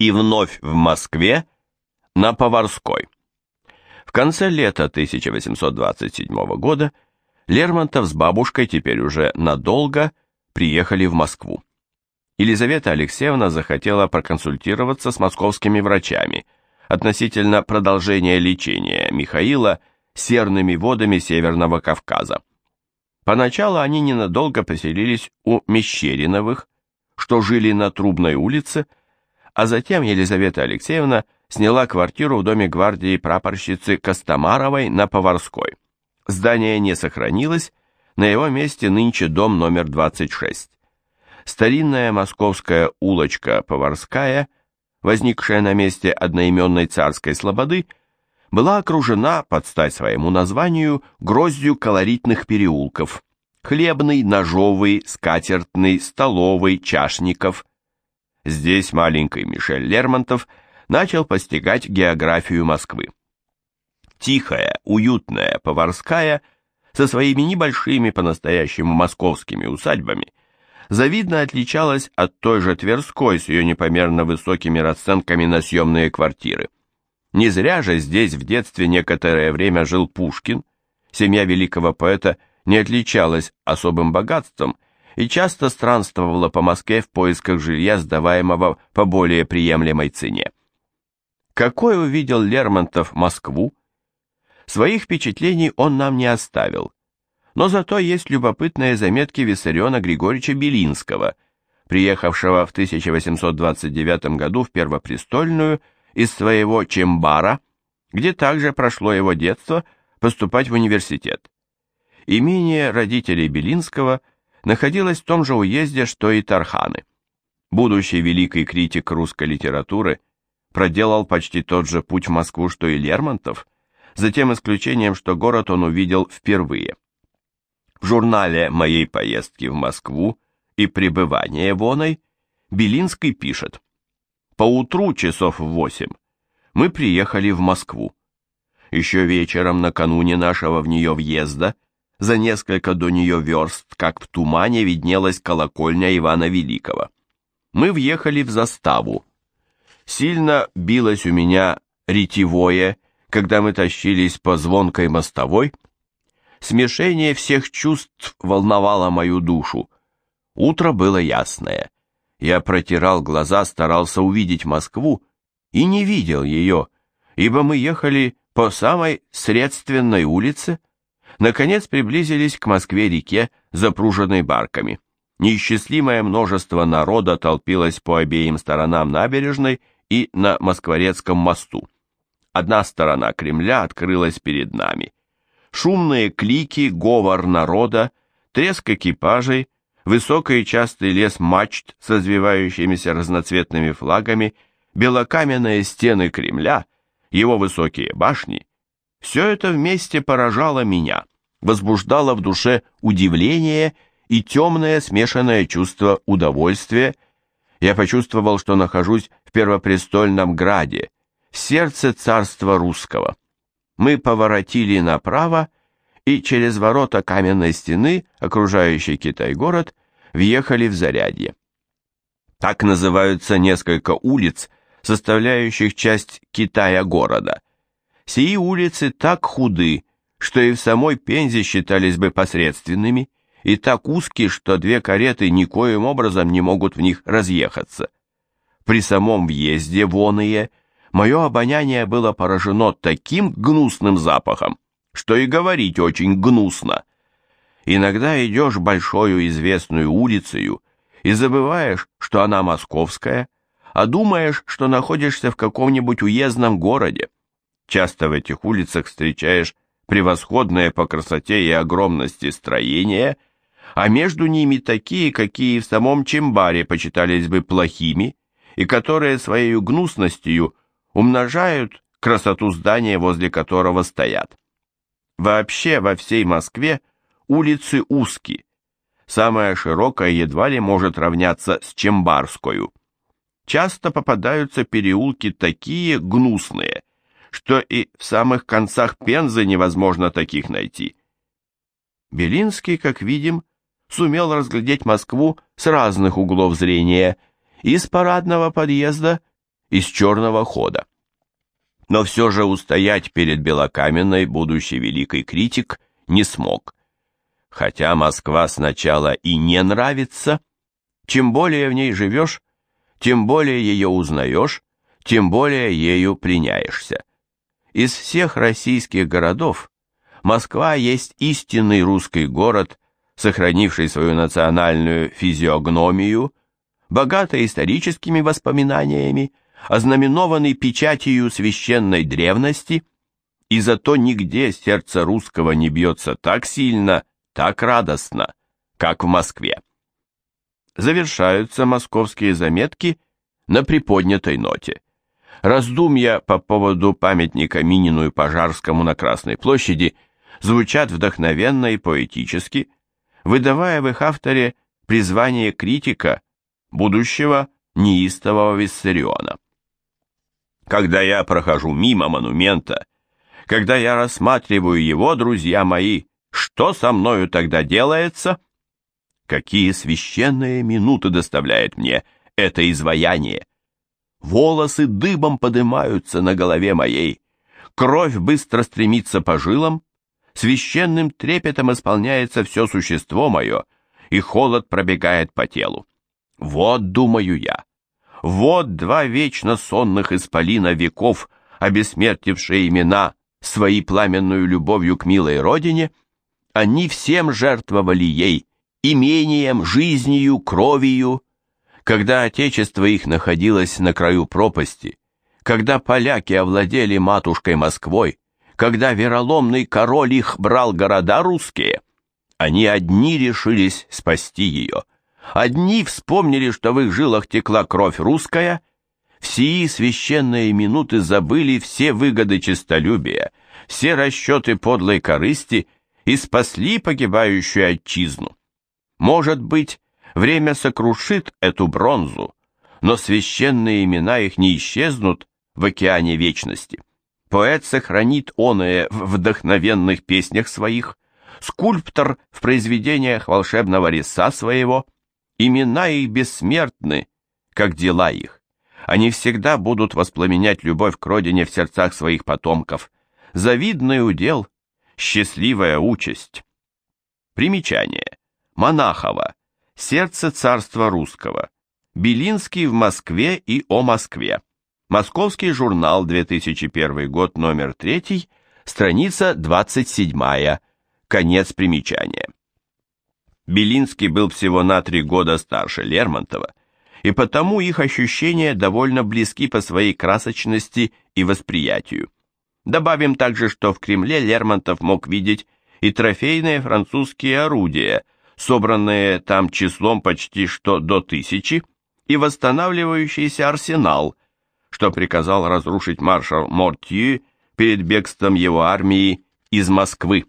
и вновь в Москве на Поварской. В конце лета 1827 года Лермонтов с бабушкой теперь уже надолго приехали в Москву. Елизавета Алексеевна захотела проконсультироваться с московскими врачами относительно продолжения лечения Михаила серными водами Северного Кавказа. Поначалу они ненадолго поселились у Мещериновых, что жили на Трубной улице, а затем Елизавета Алексеевна сняла квартиру в доме гвардии прапорщицы Костомаровой на Поварской. Здание не сохранилось, на его месте нынче дом номер 26. Старинная московская улочка Поварская, возникшая на месте одноименной царской слободы, была окружена, под стать своему названию, гроздью колоритных переулков. Хлебный, ножовый, скатертный, столовый, чашников. Здесь маленький Мишель Лермонтов начал постигать географию Москвы. Тихая, уютная, поварская, со своими небольшими по-настоящему московскими усадьбами, завидно отличалась от той же Тверской с ее непомерно высокими расценками на съемные квартиры. Не зря же здесь в детстве некоторое время жил Пушкин, семья великого поэта не отличалась особым богатством и часто странствовала по Москве в поисках жилья, сдаваемого по более приемлемой цене. Какой увидел Лермонтов Москву? Своих впечатлений он нам не оставил, но зато есть любопытные заметки Виссариона Григорьевича Белинского, приехавшего в 1829 году в Первопрестольную из своего Чембара, где также прошло его детство, поступать в университет. Имение родителей Белинского находилось в том же уезде, что и Тарханы. Будущий великий критик русской литературы проделал почти тот же путь в Москву, что и Лермонтов, за тем исключением, что город он увидел впервые. В журнале моей поездки в Москву и пребывания воной Белинский пишет Поутру часов в восемь мы приехали в Москву. Еще вечером накануне нашего в нее въезда, за несколько до нее верст, как в тумане, виднелась колокольня Ивана Великого. Мы въехали в заставу. Сильно билось у меня ретевое, когда мы тащились по звонкой мостовой. Смешение всех чувств волновало мою душу. Утро было ясное. Я протирал глаза, старался увидеть Москву и не видел ее, ибо мы ехали по самой средственной улице. Наконец приблизились к Москве-реке, запруженной барками. Неисчислимое множество народа толпилось по обеим сторонам набережной и на Москворецком мосту. Одна сторона Кремля открылась перед нами. Шумные клики, говор народа, треск экипажей — высокий частый лес мачт с развивающимися разноцветными флагами, белокаменные стены Кремля, его высокие башни, все это вместе поражало меня, возбуждало в душе удивление и темное смешанное чувство удовольствия. Я почувствовал, что нахожусь в первопрестольном граде, в сердце царства русского. Мы поворотили направо, и через ворота каменной стены, окружающей Китай-город, въехали в Зарядье. Так называются несколько улиц, составляющих часть Китая-города. Сии улицы так худы, что и в самой Пензе считались бы посредственными, и так узкие, что две кареты никоим образом не могут в них разъехаться. При самом въезде воные мое обоняние было поражено таким гнусным запахом, что и говорить очень гнусно. Иногда идешь большую известную улицею и забываешь, что она московская, а думаешь, что находишься в каком-нибудь уездном городе. Часто в этих улицах встречаешь превосходные по красоте и огромности строения, а между ними такие, какие в самом Чембаре почитались бы плохими, и которые своей гнусностью умножают красоту здания, возле которого стоят. Вообще во всей Москве улицы узкие. Самая широкая едва ли может равняться с Чембарскую. Часто попадаются переулки такие гнусные, что и в самых концах Пензы невозможно таких найти. Белинский, как видим, сумел разглядеть Москву с разных углов зрения, из парадного подъезда из черного хода. Но все же устоять перед Белокаменной будущий великий критик не смог. Хотя Москва сначала и не нравится, чем более в ней живешь, тем более ее узнаешь, тем более ею пленяешься. Из всех российских городов Москва есть истинный русский город, сохранивший свою национальную физиогномию, богатый историческими воспоминаниями, ознаменованный печатью священной древности, и зато нигде сердце русского не бьется так сильно, так радостно, как в Москве. Завершаются московские заметки на приподнятой ноте. Раздумья по поводу памятника Минину и Пожарскому на Красной площади звучат вдохновенно и поэтически, выдавая в их авторе призвание критика, будущего неистового Виссариона. Когда я прохожу мимо монумента, когда я рассматриваю его, друзья мои, что со мною тогда делается? Какие священные минуты доставляет мне это изваяние! Волосы дыбом поднимаются на голове моей, кровь быстро стремится по жилам, священным трепетом исполняется все существо мое, и холод пробегает по телу. Вот, думаю я, вот два вечно сонных исполина веков, обессмертившие имена своей пламенную любовью к милой родине, они всем жертвовали ей, имением, жизнью, кровью, когда отечество их находилось на краю пропасти, когда поляки овладели матушкой Москвой, когда вероломный король их брал города русские, они одни решились спасти ее. Одни вспомнили, что в их жилах текла кровь русская, в сии священные минуты забыли все выгоды честолюбия, все расчеты подлой корысти и спасли погибающую отчизну. Может быть, время сокрушит эту бронзу, но священные имена их не исчезнут в океане вечности. Поэт сохранит оное в вдохновенных песнях своих, скульптор в произведениях волшебного реса своего – Имена их бессмертны, как дела их. Они всегда будут воспламенять любовь к родине в сердцах своих потомков. Завидный удел, счастливая участь. Примечание. Монахова. Сердце царства русского. Белинский в Москве и о Москве. Московский журнал, 2001 год, номер 3, страница 27, конец примечания. Белинский был всего на три года старше Лермонтова, и потому их ощущения довольно близки по своей красочности и восприятию. Добавим также, что в Кремле Лермонтов мог видеть и трофейные французские орудия, собранные там числом почти что до тысячи, и восстанавливающийся арсенал, что приказал разрушить маршал Мортью перед бегством его армии из Москвы.